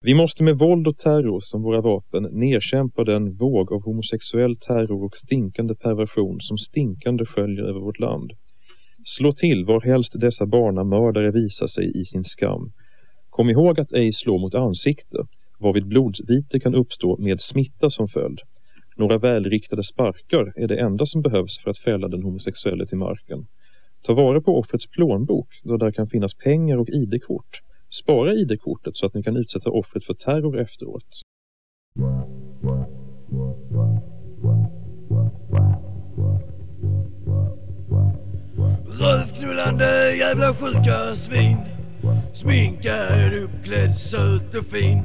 Vi måste med våld och terror som våra vapen nedkämpa den våg av homosexuell terror och stinkande perversion som stinkande sköljer över vårt land. Slå till varhelst dessa barnamördare visar sig i sin skam. Kom ihåg att ej slå mot ansikte, varvid blodsvite kan uppstå med smitta som följd. Några välriktade sparkar är det enda som behövs för att fälla den homosexuelle till marken. Ta vara på offrets plånbok då där kan finnas pengar och ID-kort. Spara ID-kortet så att ni kan utsätta offret för terror efteråt. Rövknullande jävla sjuka svin. Sminkad, uppklädd, söt och fin.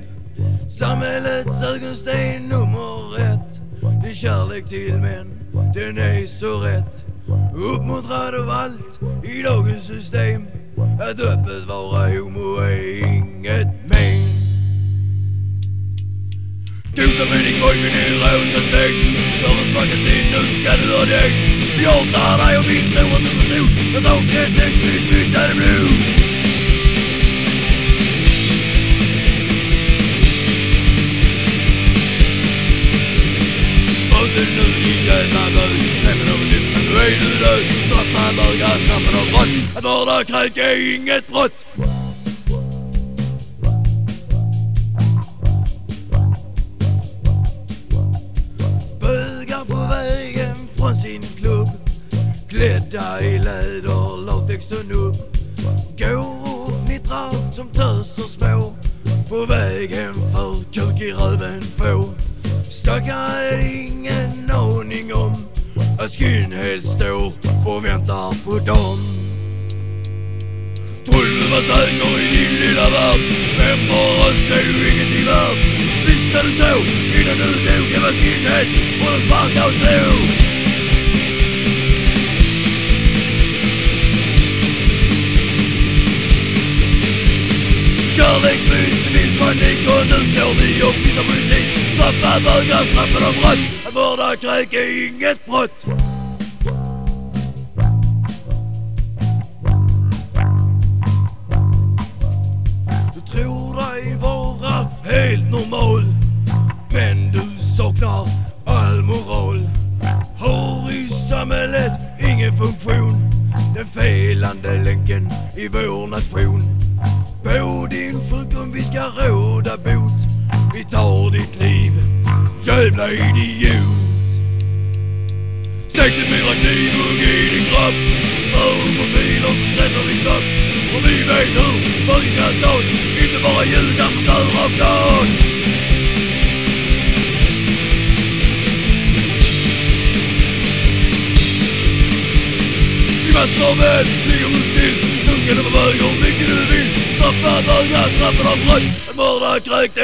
Samhällets ögonsten nummer ett. Det är kärlek till män, den är så rätt. Uppmuntrad av allt i dagens system. Att öppet vara homo är inget men. Gosa med din pojkvän i rosa säng Förrest magasin, nu ska du ha däck. Vi hatar dig och min tro att du förstod Att naken text blir smittade blod. Du du Straffa bögar, straffa dem brott. Att mörda kräk är inget brott. Bögar på vägen från sin klubb. Klädda i läder, latex och nubb. Går och fnittrar som töser små. På vägen för kuk i röven få Stackare ingen en skinhead står och väntar på dem. Tolva du var säker i din lilla värld Men för oss är du ingenting värd Sista du såg innan du dog det var skinheads och de sparkade och slog. Kärlek byts till vild panik och nu står vi och pissar politik Straffa bögar, straffa dem brott Att mörda kräk är inget brott Du tror dig vara helt normal Men du saknar all moral. Har i samhället ingen funktion Den felande länken i vår nation. På din sjukdom vi ska råda bot vi tar ditt liv, jävla idiot. 64 knivhugg i din kropp. För bilar så sätter vi stopp. Och vi vet hur vi ska tas Inte bara judar som dör av gas I massgraven ligger du still. Dunkar kan du vara hur mycket du vill Straffa bögar, straffa dem brott Att mörda kräk